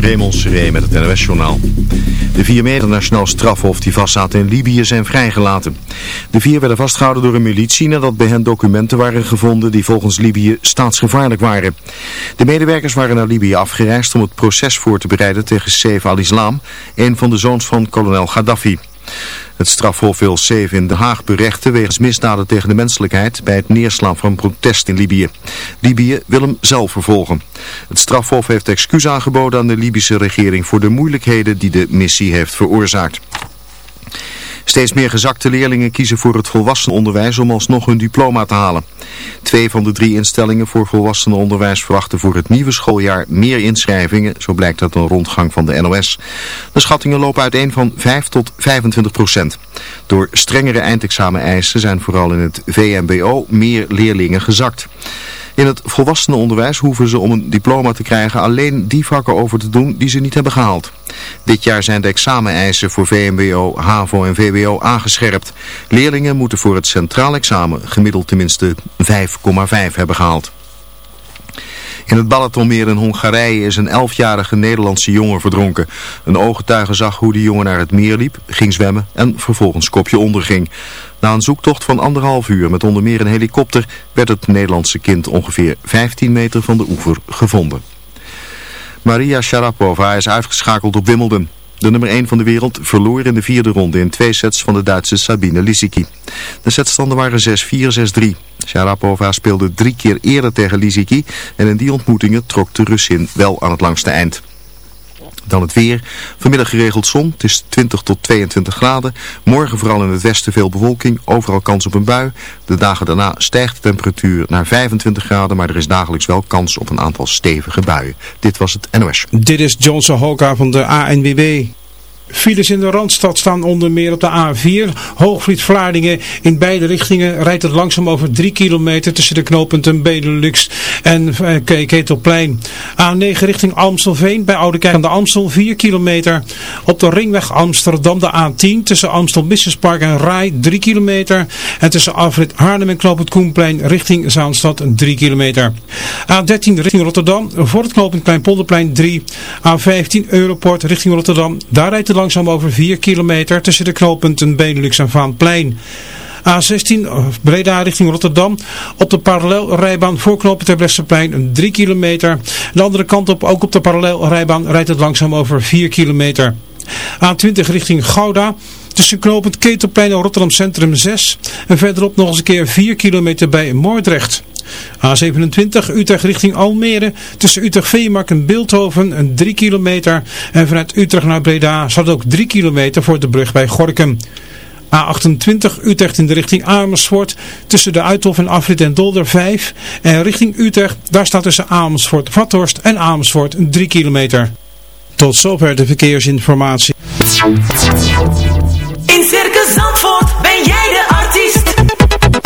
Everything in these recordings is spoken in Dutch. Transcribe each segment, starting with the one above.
Raymond Seré met het NOS-journaal. De vier internationaal strafhof die vastzaten in Libië zijn vrijgelaten. De vier werden vastgehouden door een militie nadat bij hen documenten waren gevonden die volgens Libië staatsgevaarlijk waren. De medewerkers waren naar Libië afgereisd om het proces voor te bereiden tegen Saif al-Islam, een van de zoons van kolonel Gaddafi. Het strafhof wil Seef in Den Haag berechten wegens misdaden tegen de menselijkheid bij het neerslaan van protest in Libië. Libië wil hem zelf vervolgen. Het strafhof heeft excuus aangeboden aan de Libische regering voor de moeilijkheden die de missie heeft veroorzaakt. Steeds meer gezakte leerlingen kiezen voor het volwassenenonderwijs om alsnog hun diploma te halen. Twee van de drie instellingen voor volwassenenonderwijs verwachten voor het nieuwe schooljaar meer inschrijvingen, zo blijkt uit een rondgang van de NOS. De schattingen lopen uiteen van 5 tot 25 procent. Door strengere eindexamen-eisen zijn vooral in het VMBO meer leerlingen gezakt. In het volwassenenonderwijs hoeven ze om een diploma te krijgen alleen die vakken over te doen die ze niet hebben gehaald. Dit jaar zijn de exameneisen voor VMBO, HAVO en VWO aangescherpt. Leerlingen moeten voor het centraal examen gemiddeld tenminste 5,5 hebben gehaald. In het Balatonmeer in Hongarije is een elfjarige Nederlandse jongen verdronken. Een ooggetuige zag hoe de jongen naar het meer liep, ging zwemmen en vervolgens kopje onderging. Na een zoektocht van anderhalf uur met onder meer een helikopter werd het Nederlandse kind ongeveer 15 meter van de oever gevonden. Maria Sharapova is uitgeschakeld op Wimbledon. De nummer 1 van de wereld verloor in de vierde ronde in twee sets van de Duitse Sabine Lisicki. De setstanden waren 6-4, 6-3. Sharapova speelde drie keer eerder tegen Lisicki en in die ontmoetingen trok de Russin wel aan het langste eind. Dan het weer. Vanmiddag geregeld zon. Het is 20 tot 22 graden. Morgen vooral in het westen veel bewolking. Overal kans op een bui. De dagen daarna stijgt de temperatuur naar 25 graden. Maar er is dagelijks wel kans op een aantal stevige buien. Dit was het NOS. Dit is Johnson Hoka van de ANWB. Files in de Randstad staan onder meer op de A4. Hoogvliet-Vlaardingen in beide richtingen rijdt het langzaam over 3 kilometer tussen de knooppunten Benelux en uh, Ketelplein. A9 richting Amstelveen bij Oude aan de Amstel 4 kilometer. Op de ringweg Amsterdam de A10 tussen Amstel Businesspark en Rai 3 kilometer. En tussen Afrit Haarlem en knooppunt Koenplein richting Zaanstad 3 kilometer. A13 richting Rotterdam voor het knooppunt Kleinpolderplein 3. A15 Europort richting Rotterdam. Daar rijdt het langzaam over 4 kilometer tussen de knooppunten Benelux en Vaanplein. A16 Breda richting Rotterdam. Op de parallelrijbaan voor knooppunt Terbrechtseplein 3 kilometer. De andere kant op, ook op de parallelrijbaan, rijdt het langzaam over 4 kilometer. A20 richting Gouda. Tussen knooppunt Ketelplein en Rotterdam Centrum 6. En verderop nog eens een keer 4 kilometer bij Moordrecht. A27 Utrecht richting Almere. Tussen Utrecht Veemark en Beeldhoven een 3 kilometer. En vanuit Utrecht naar Breda staat ook 3 kilometer voor de brug bij Gorkum. A28 Utrecht in de richting Amersfoort. Tussen de Uithof en Afrit en Dolder 5. En richting Utrecht, daar staat tussen Amersfoort, Vathorst en Amersfoort 3 kilometer. Tot zover de verkeersinformatie. In Circus Zandvoort ben jij de.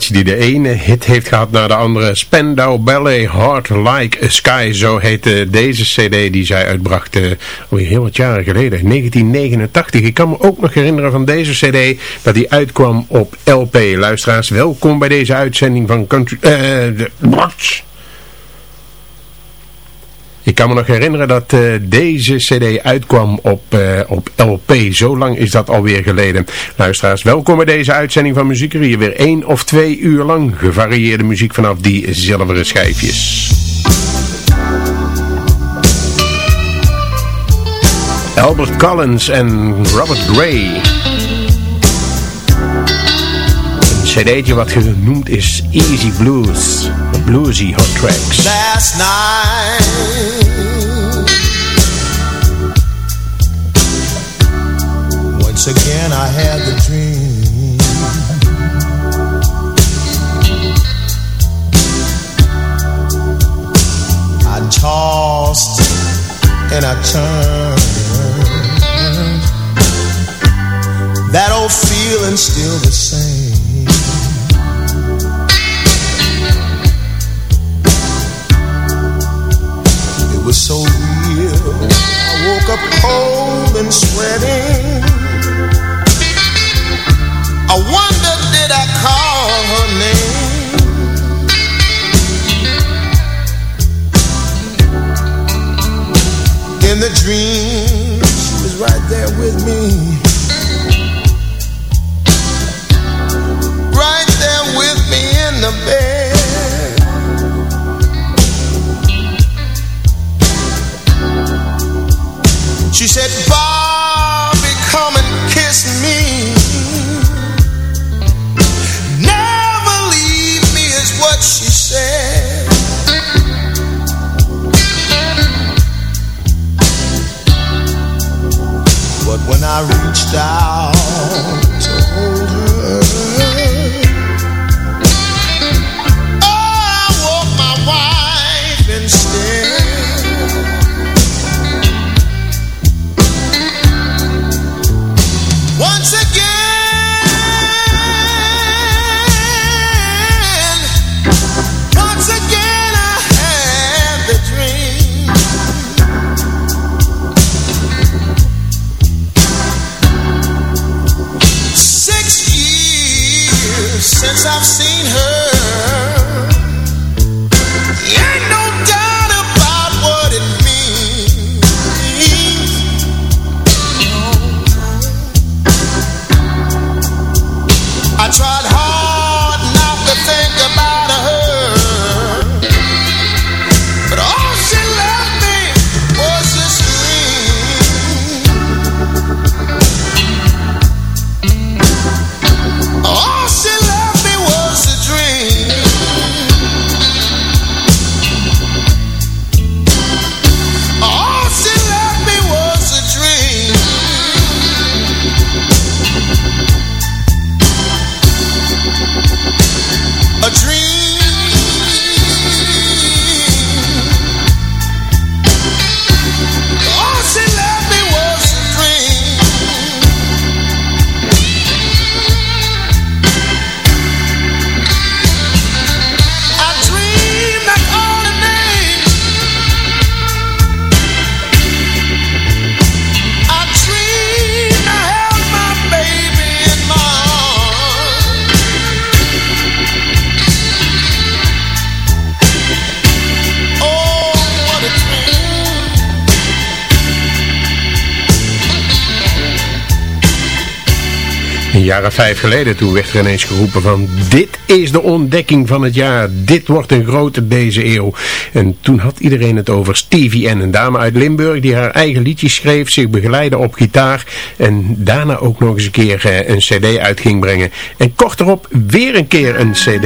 Die de ene hit heeft gehad naar de andere. Spandau Ballet, Hard Like a Sky, zo heette deze cd die zij uitbracht alweer heel wat jaren geleden, 1989. Ik kan me ook nog herinneren van deze cd dat die uitkwam op LP. Luisteraars, welkom bij deze uitzending van Country... Uh, de, ik kan me nog herinneren dat uh, deze cd uitkwam op, uh, op LP. Zo lang is dat alweer geleden. Luisteraars, welkom bij deze uitzending van Muziek Hier weer één of twee uur lang gevarieerde muziek vanaf die zilveren schijfjes. Albert Collins en Robert Gray. Een cd'tje wat genoemd is Easy Blues. Bluesy Hot Tracks. Last night Once again I had the dream. I tossed and I turned. That old feeling still the same Vijf geleden toen werd er ineens geroepen van dit is de ontdekking van het jaar. Dit wordt een grote deze eeuw. En toen had iedereen het over Stevie N. Een dame uit Limburg die haar eigen liedjes schreef, zich begeleidde op gitaar. En daarna ook nog eens een keer eh, een cd uit ging brengen. En kort erop weer een keer een cd.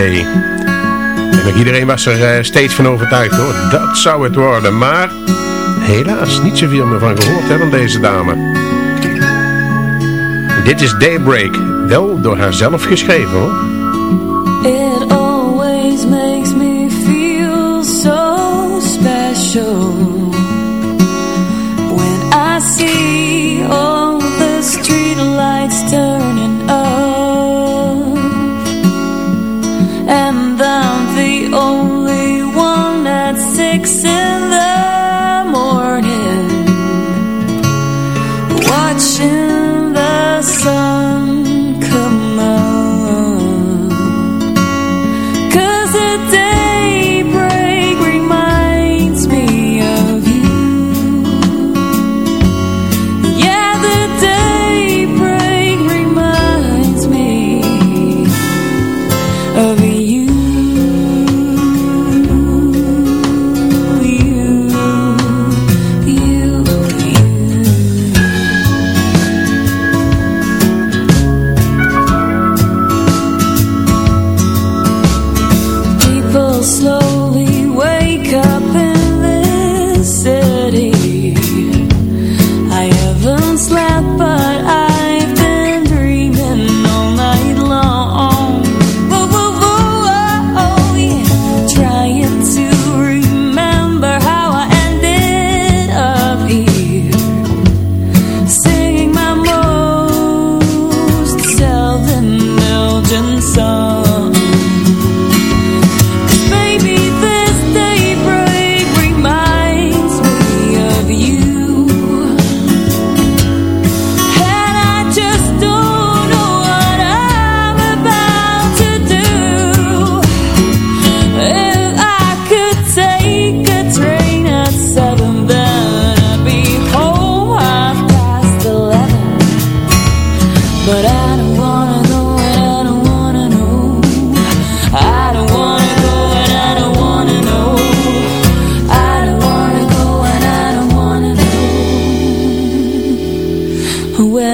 En iedereen was er eh, steeds van overtuigd hoor. Dat zou het worden. Maar helaas niet zoveel meer van gehoord hè, van deze dame. Dit is Daybreak, wel door haarzelf geschreven hoor. It always makes me feel so special When I see all the streetlights turning up And I'm the only one at six.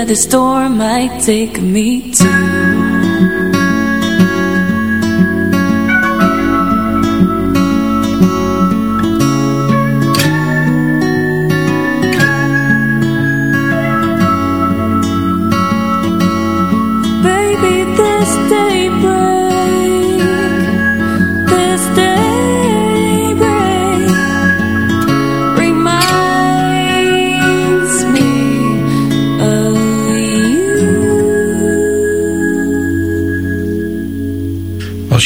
the storm might take me to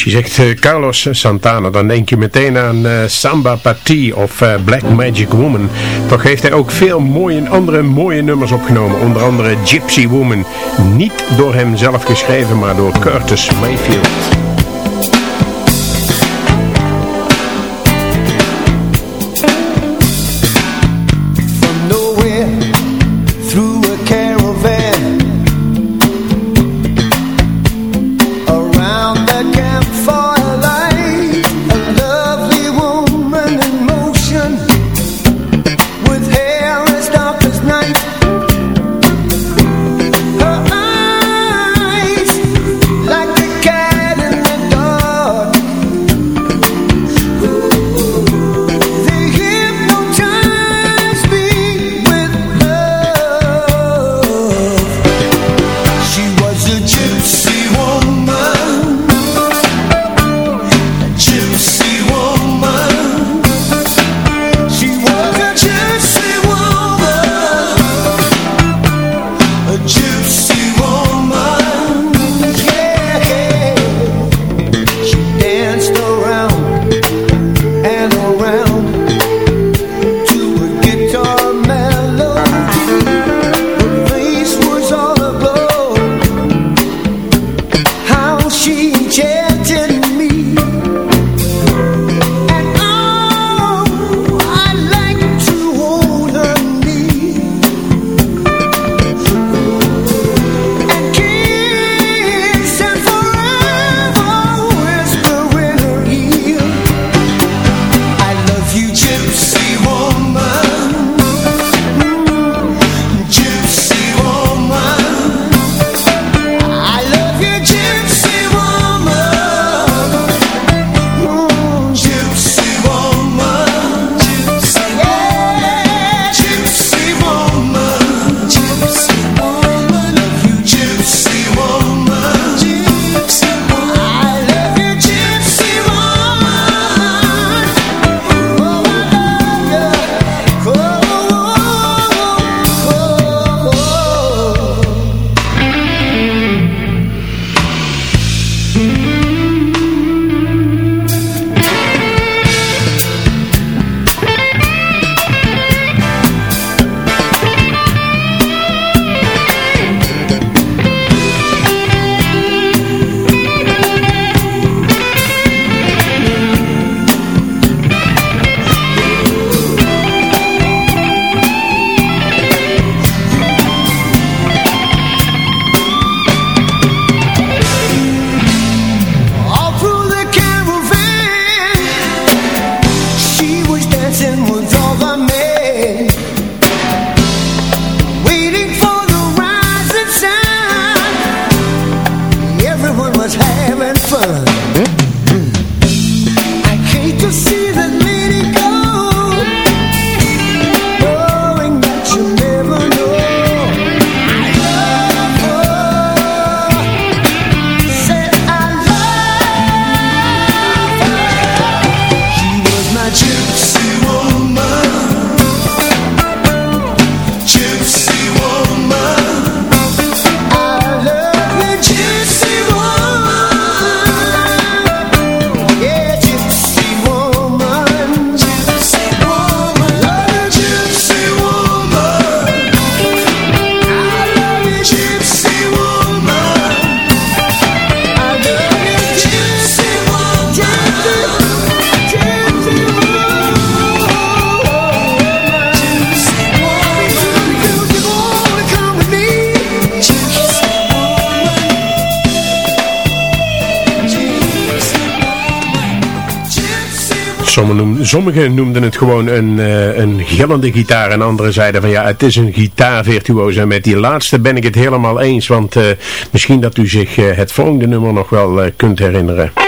je zegt eh, Carlos Santana, dan denk je meteen aan eh, Samba Party of eh, Black Magic Woman. Toch heeft hij ook veel mooie, andere mooie nummers opgenomen. Onder andere Gypsy Woman. Niet door hem zelf geschreven, maar door Curtis Mayfield. Sommigen noemden het gewoon een, uh, een gillende gitaar en anderen zeiden van ja, het is een gitaarvirtuoos. En met die laatste ben ik het helemaal eens, want uh, misschien dat u zich uh, het volgende nummer nog wel kunt herinneren.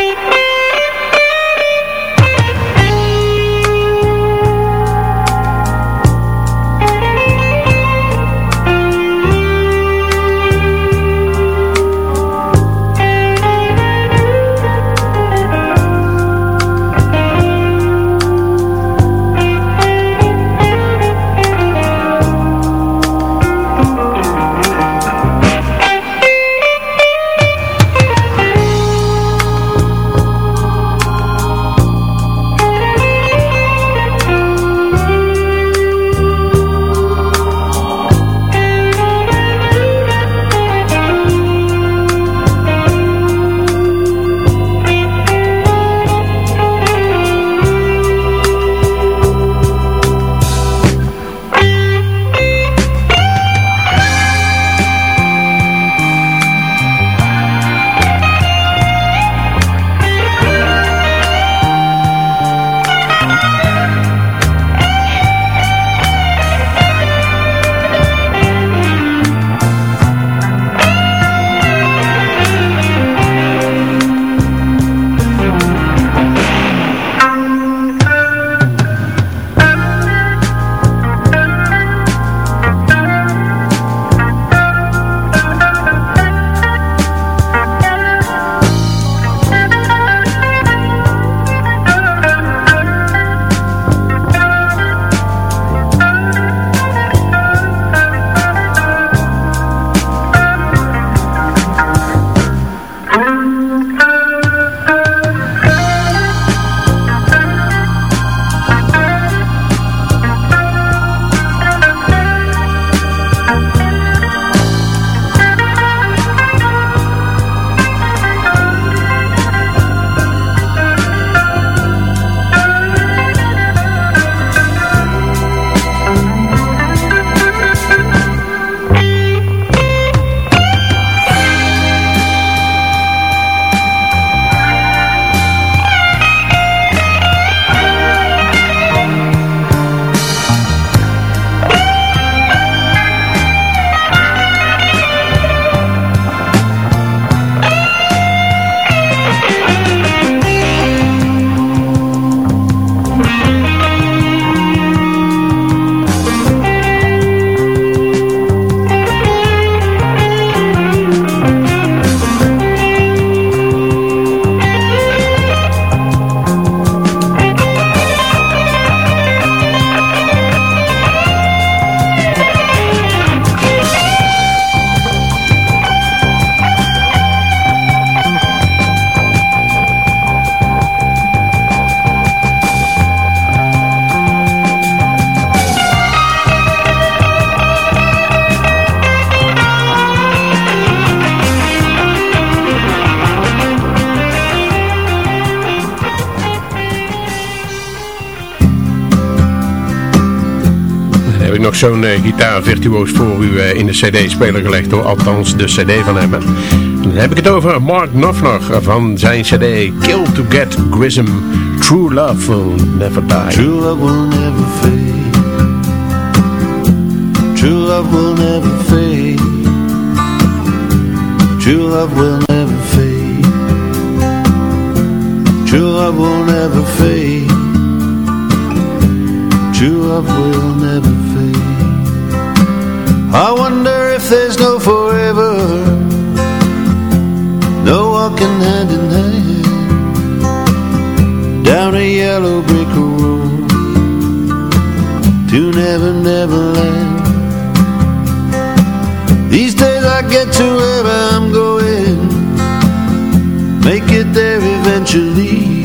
Zo'n uh, gitaarvirtuoos voor u uh, in de cd-speler gelegd hoor, althans de cd van hem. Dan heb ik het over Mark Knopfler van zijn cd Kill to Get Grism. True Love Will Never Die. True love will never fade. True love will never fade. True love will never fade. True love will never fade. True love will never. I wonder if there's no forever. No walking hand in hand down a yellow brick road to Never Never Land. These days I get to wherever I'm going, make it there eventually.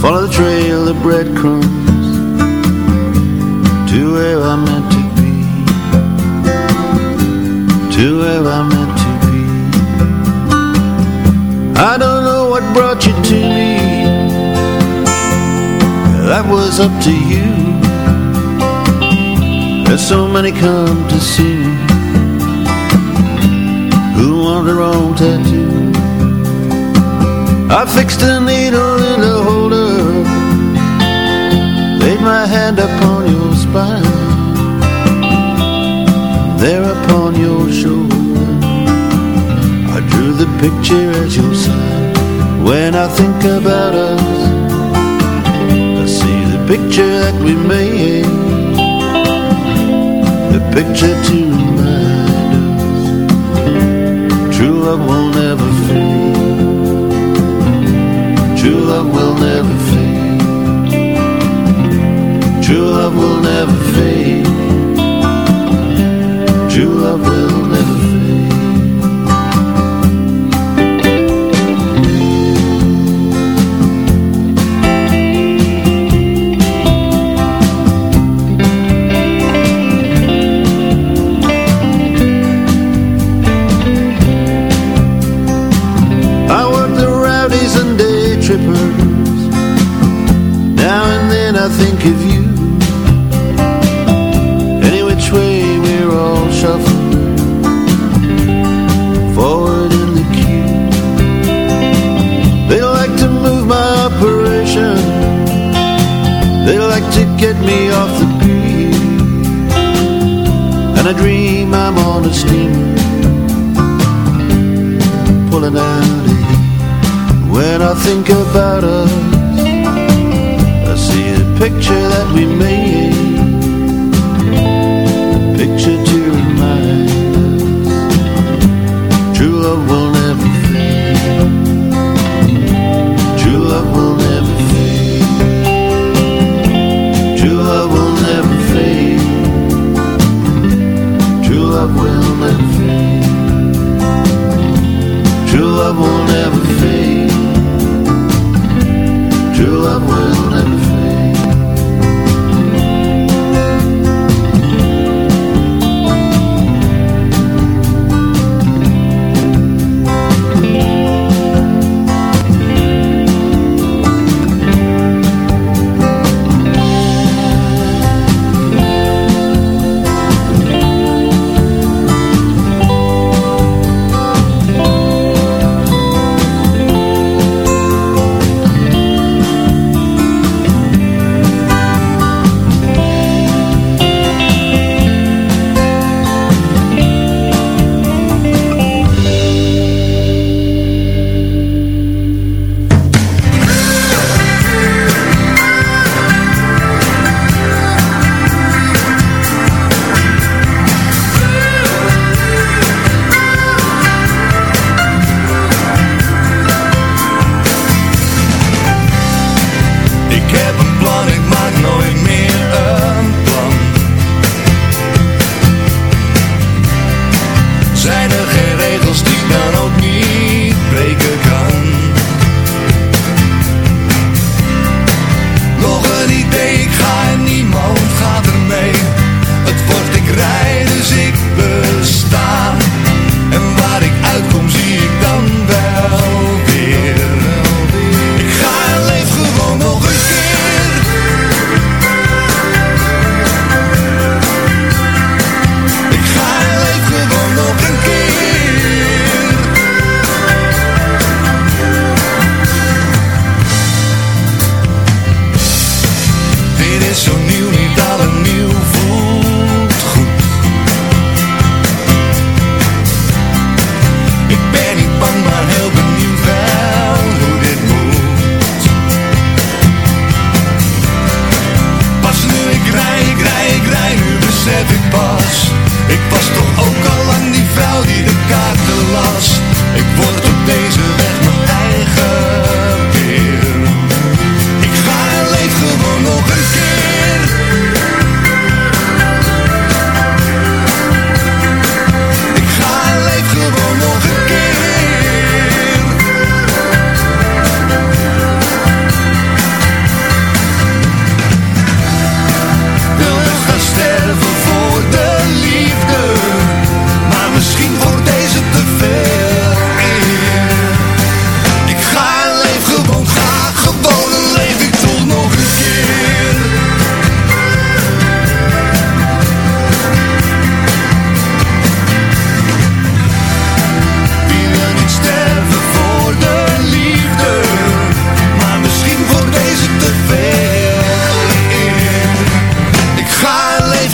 Follow the trail of breadcrumbs to where I'm meant to where I'm meant to be. I don't know what brought you to me, that was up to you. There's so many come to see me who want their own tattoo. I fixed a needle in a holder, laid my hand upon your spine, there picture as your sign. When I think about us, I see the picture that we made the picture to remind us true love will never fade. True love will never fade. True love will never fade. True love will I dream I'm on a steamer pulling out of here. When I think about us, I see the picture that we made.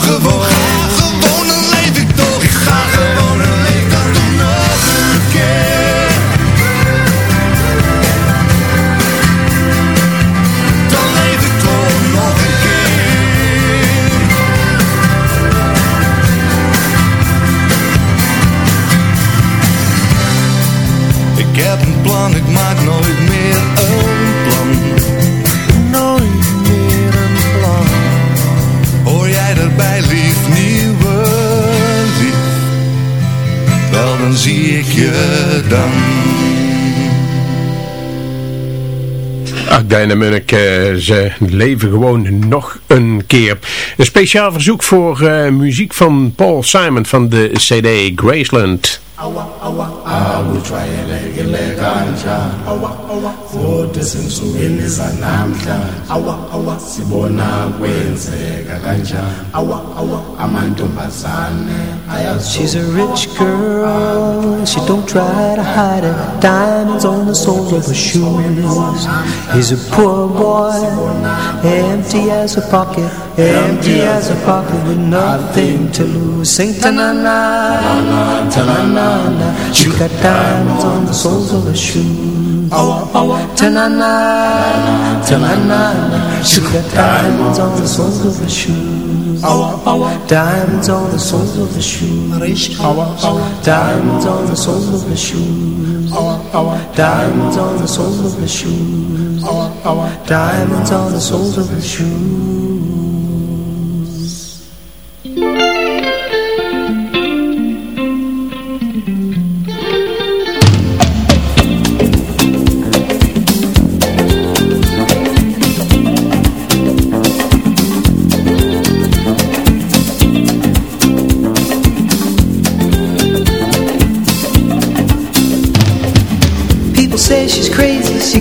gewoon. Ach, Diana Munnik, eh, ze leven gewoon nog een keer. Een speciaal verzoek voor eh, muziek van Paul Simon van de CD Graceland. Awu kanja. Awa awa. Futhi sinsukwini zanamhla. Awa awa. Sibona kwenzeka kanjani awa awa. Amantombazane She's a rich girl, she don't try to hide it Diamonds on the soles of her shoes. He's a poor boy, empty as a pocket Empty as a pocket with nothing to lose. Sing ta-na-na, ta-na-na She got diamonds on the soles of her shoes Ta-na-na, ta-na-na She got diamonds on the soles of her shoes Diamonds on the soles of the shoes Diamonds on the soles of the shoes Diamonds on the soles of the shoes Diamonds on the soles of the shoes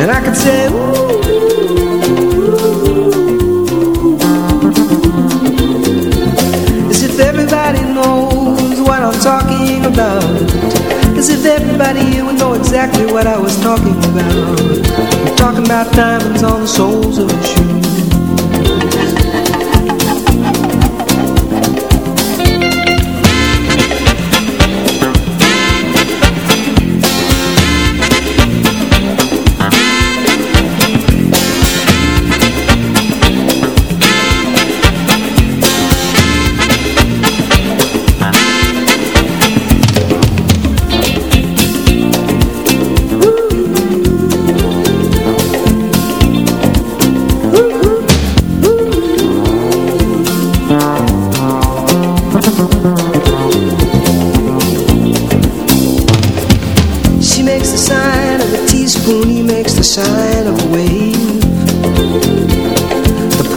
And I could say, ooh, ooh, as if everybody knows what I'm talking about. As if everybody would know exactly what I was talking about. I'm talking about diamonds on the soles of shoes.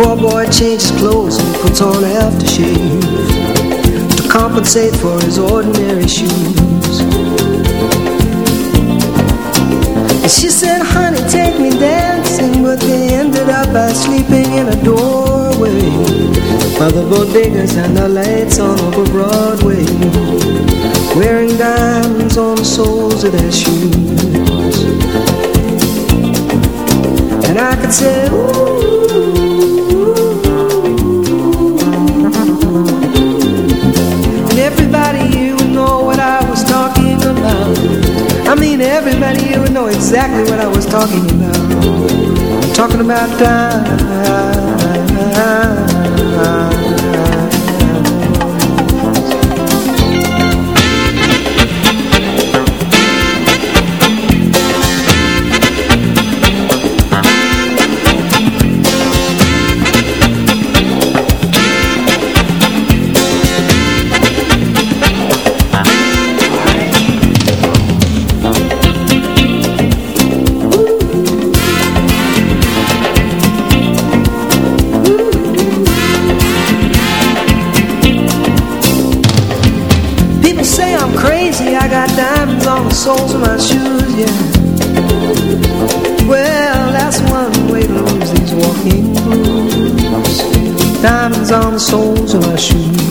Poor boy changes clothes and puts on aftershave to compensate for his ordinary shoes. And she said, honey, take me dancing, but they ended up by sleeping in a doorway by the bodegas and the lights on over Broadway wearing diamonds on the soles of their shoes. And I could say, ooh. Everybody here would know exactly what I was talking about. I'm talking about diamonds. On the soles of my.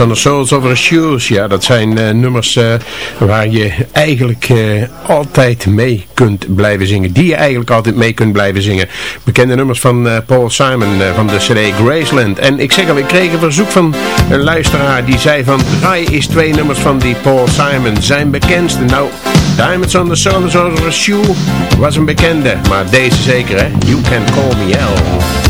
On the Soles of Her Shoes. Ja, dat zijn eh, nummers eh, waar je eigenlijk eh, altijd mee kunt blijven zingen. Die je eigenlijk altijd mee kunt blijven zingen. Bekende nummers van Paul Simon van de CD Graceland. En ik zeg al, ik kreeg een verzoek van een luisteraar die zei van... Rai is twee nummers van die Paul Simon zijn bekendste. Nou, Diamonds on the Soles of Her Shoe was een bekende. Maar deze zeker hè. You Can Call Me L.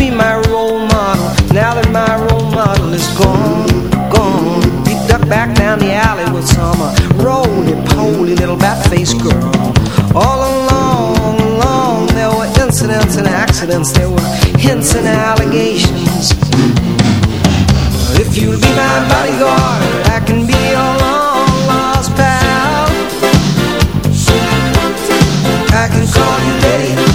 role is gone? Gone. He ducked back down the alley with some uh, roly-poly little bat-faced girl. All along, along, there were incidents and accidents, there were hints and allegations. If you'll be my bodyguard, I can be your long lost pal. I can call you Betty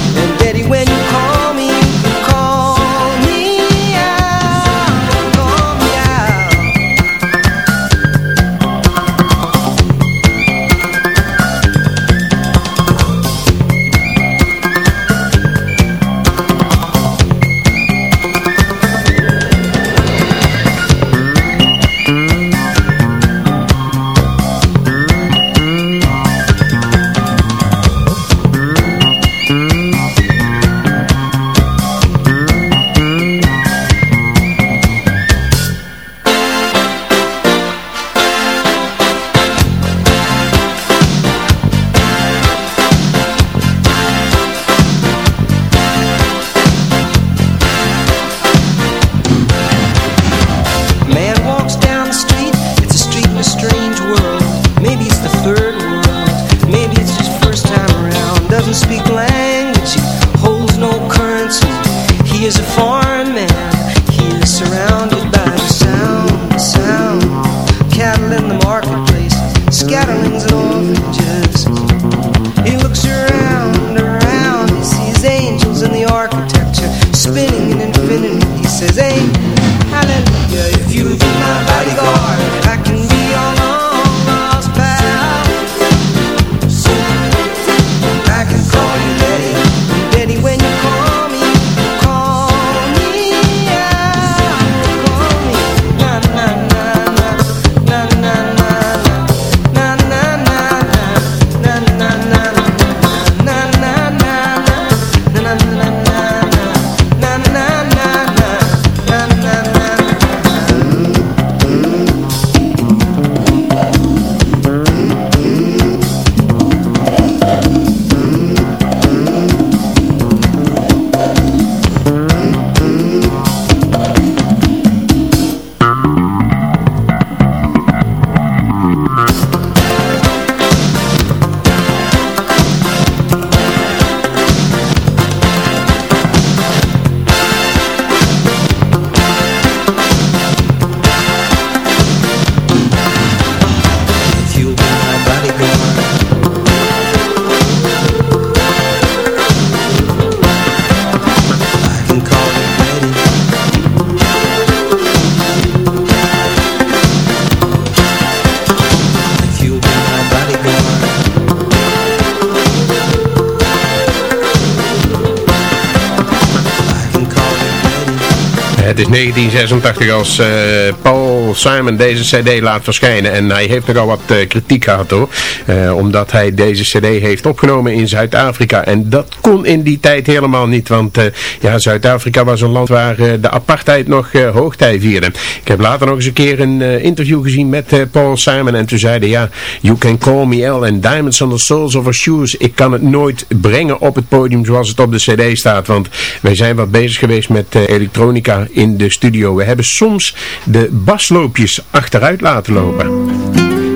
Jij is hem 80 als uh, eh, Paul Paul Simon deze cd laat verschijnen. En hij heeft nogal wat uh, kritiek gehad hoor. Uh, omdat hij deze cd heeft opgenomen in Zuid-Afrika. En dat kon in die tijd helemaal niet. Want uh, ja, Zuid-Afrika was een land waar de apartheid nog hoogtij vierde. Ik heb later nog eens een keer een interview gezien met Paul Simon. En toen zeiden ja, you can call me L and diamonds on the soles of our shoes. Ik kan het nooit brengen op het podium zoals het op de cd staat. Want wij zijn wat bezig geweest met elektronica in de studio. We hebben soms de basloopjes achteruit laten lopen.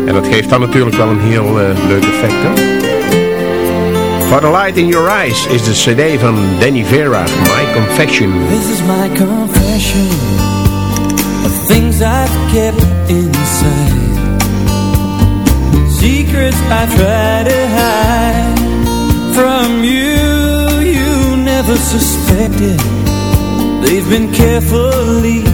En dat geeft dan natuurlijk wel een heel uh, leuk effect. Hè? For the Light in Your Eyes is de cd van Danny Vera, My Confession. This is my confession of things I've kept inside. Secrets I try to hide from you, you never suspected. They've been carefully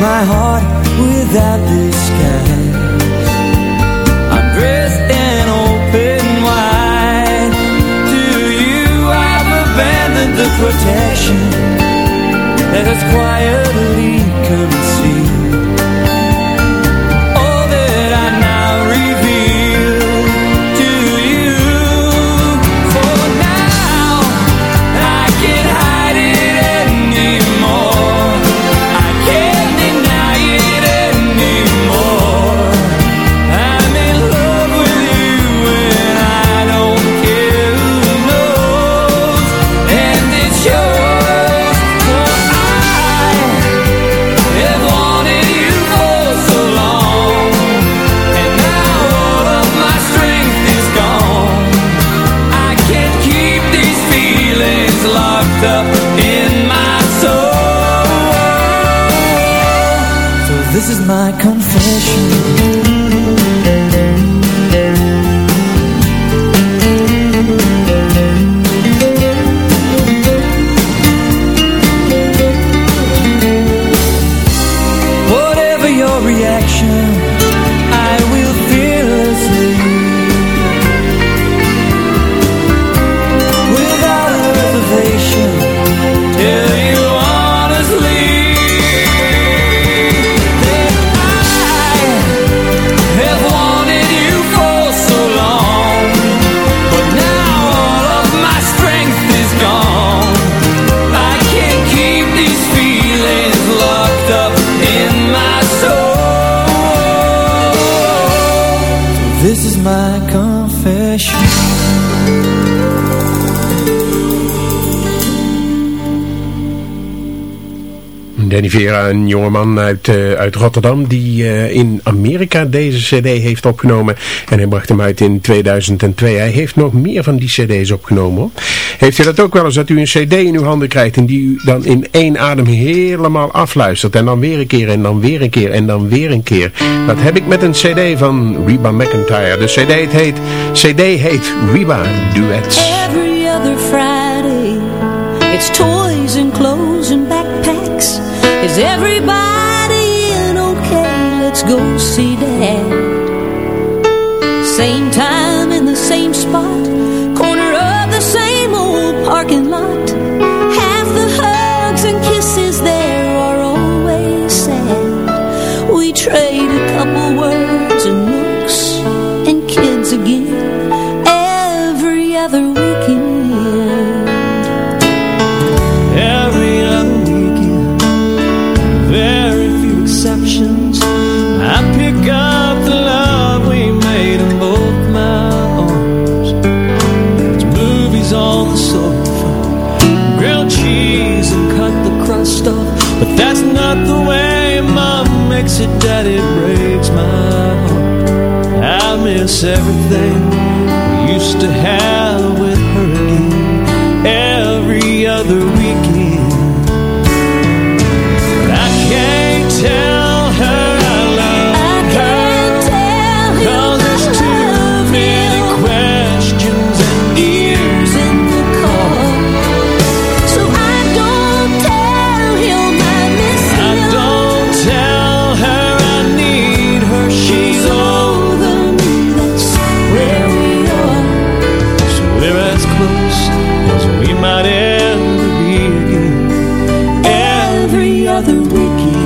My heart without disguise. I'm dressed in open wide To you I've abandoned the protection That has quietly Een jongeman uit, uh, uit Rotterdam die uh, in Amerika deze cd heeft opgenomen. En hij bracht hem uit in 2002. Hij heeft nog meer van die cd's opgenomen. Heeft u dat ook wel eens dat u een cd in uw handen krijgt en die u dan in één adem helemaal afluistert. En dan weer een keer en dan weer een keer en dan weer een keer. Dat heb ik met een cd van Reba McIntyre. De cd heet, CD heet Reba Duets. Every other Friday, it's toys and clothes. Is everybody in okay? Let's go see Dad. Same time in the same spot, not the way mom makes it, daddy breaks my heart. I miss everything we used to have with her again every other another weekend.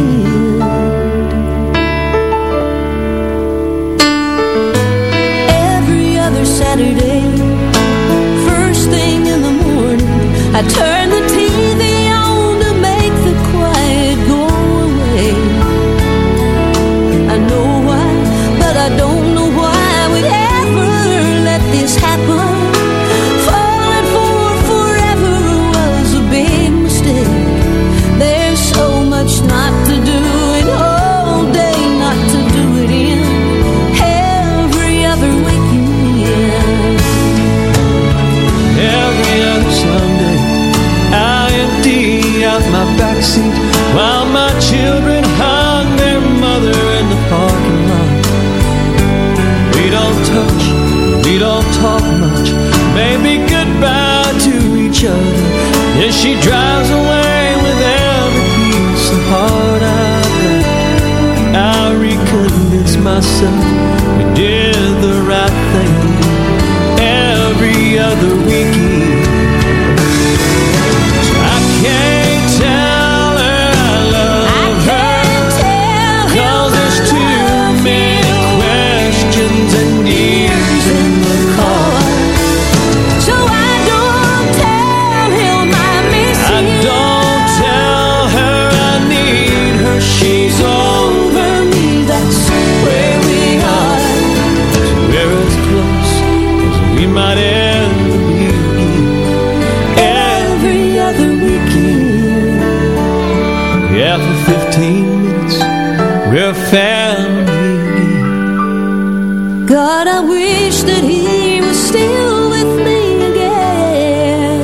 God, I wish that he was still with me again.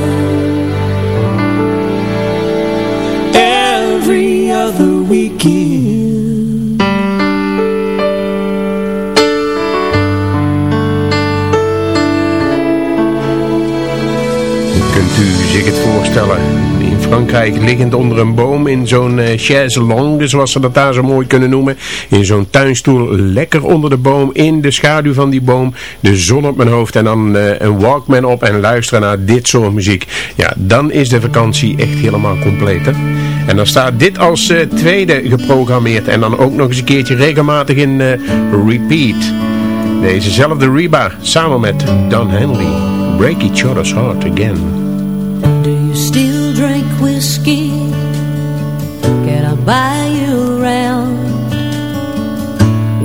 Every other weekend. Kunt u zich het voorstellen? Frankrijk liggend onder een boom in zo'n eh, chaise longue, zoals ze dat daar zo mooi kunnen noemen. In zo'n tuinstoel, lekker onder de boom, in de schaduw van die boom. De zon op mijn hoofd en dan eh, een Walkman op en luisteren naar dit soort muziek. Ja, dan is de vakantie echt helemaal compleet hè. En dan staat dit als eh, tweede geprogrammeerd en dan ook nog eens een keertje regelmatig in repeat. Dezezelfde Reba samen met Don Henley. Break each other's heart again. Do you whiskey? Can I buy you around?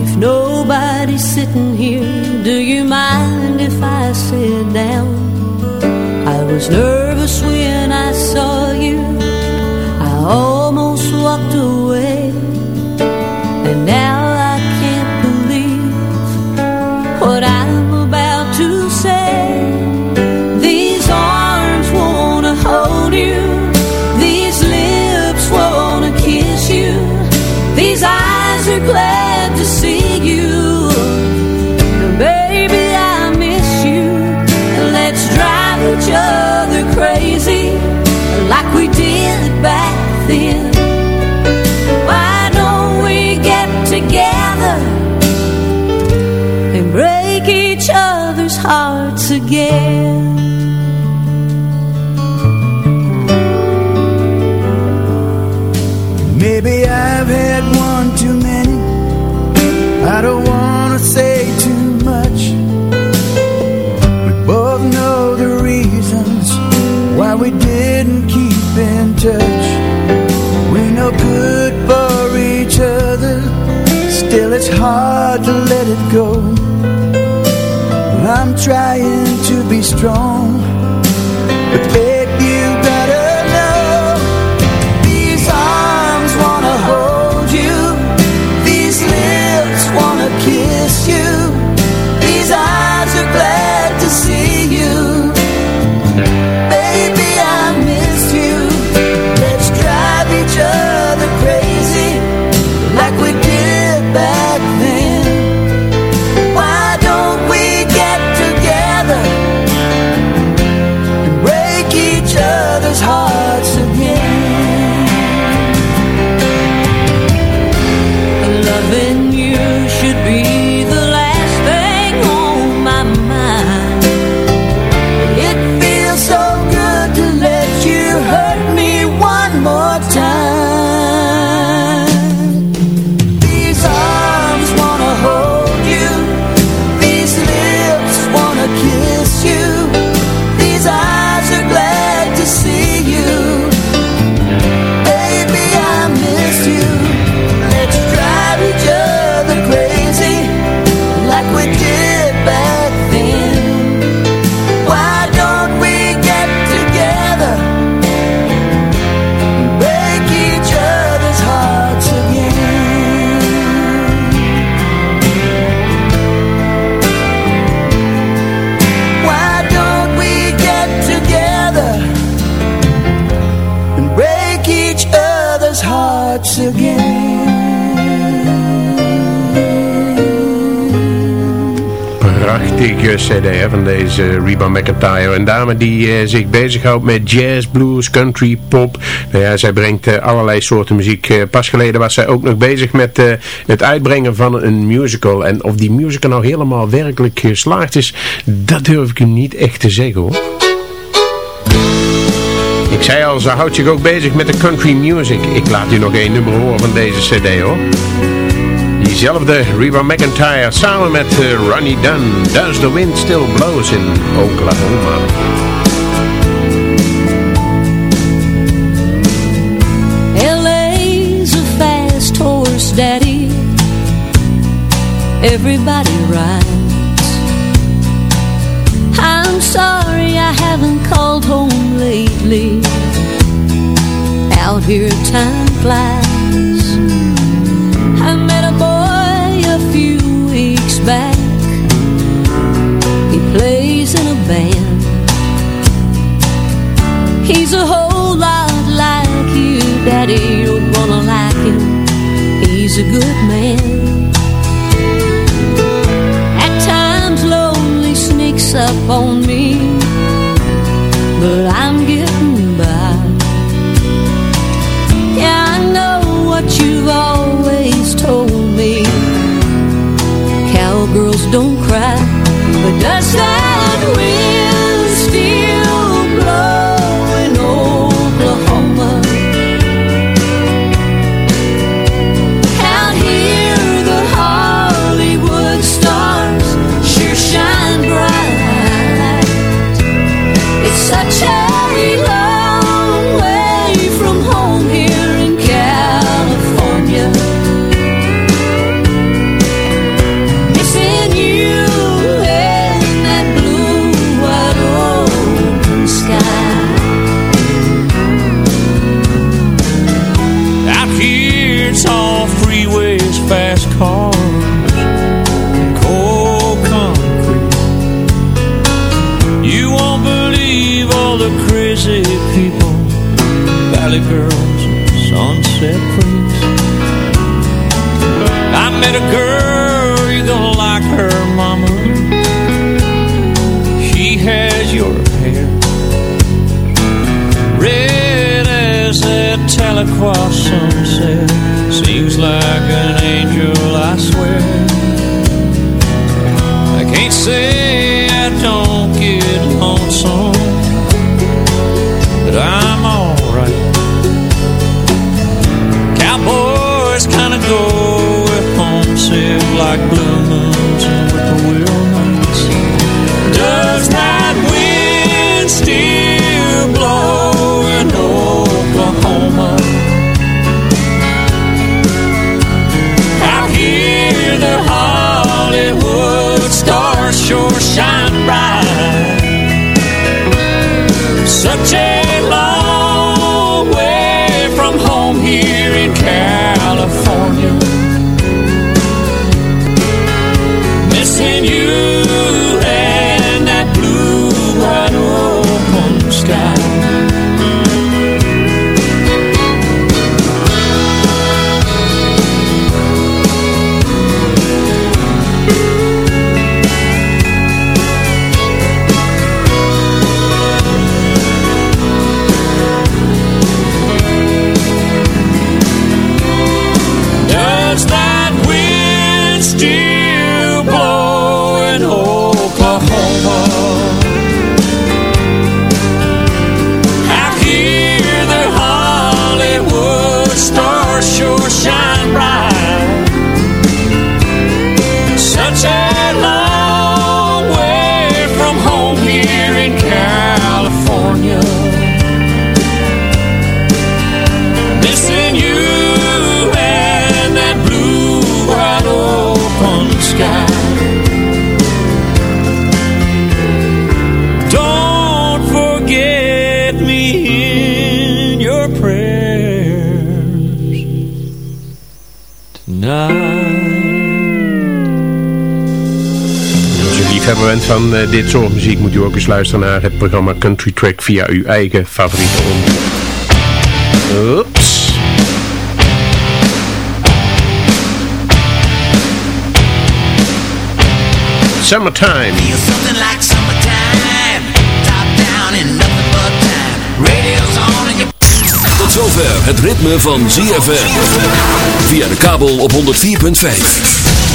If nobody's sitting here, do you mind if I sit down? I was nervous when I saw you. I almost walked away. And now it go. I'm trying to be strong, Prachtige cd van deze Reba McIntyre. Een dame die eh, zich bezighoudt met jazz, blues, country, pop. Nou ja, zij brengt eh, allerlei soorten muziek. Eh, pas geleden was zij ook nog bezig met eh, het uitbrengen van een musical. En of die musical nou helemaal werkelijk geslaagd is, dat durf ik u niet echt te zeggen hoor. Ik zei al, ze houdt zich ook bezig met de country music. Ik laat u nog één nummer horen van deze cd hoor. Diezelfde Reba McIntyre samen met eh, Ronnie Dunn. Does the wind still blows in Oklahoma? LA's a fast horse, Daddy. Everybody rides. I'm sorry I haven't called home lately. Out here, time flies. Band. He's a whole lot like you, Daddy. You're gonna like him. He's a good man. At times, lonely sneaks up on me, but I'm getting by. Yeah, I know what you've always told me. Cowgirls don't cry, but does that Eh, dit soort muziek moet u ook eens luisteren naar het programma Country Track via uw eigen favoriete omroep. Oeps. Summertime. Something like summertime. Top down in nothing but time. Radio's on and. Tot zover het ritme van ZFM. Via de kabel op 104.5.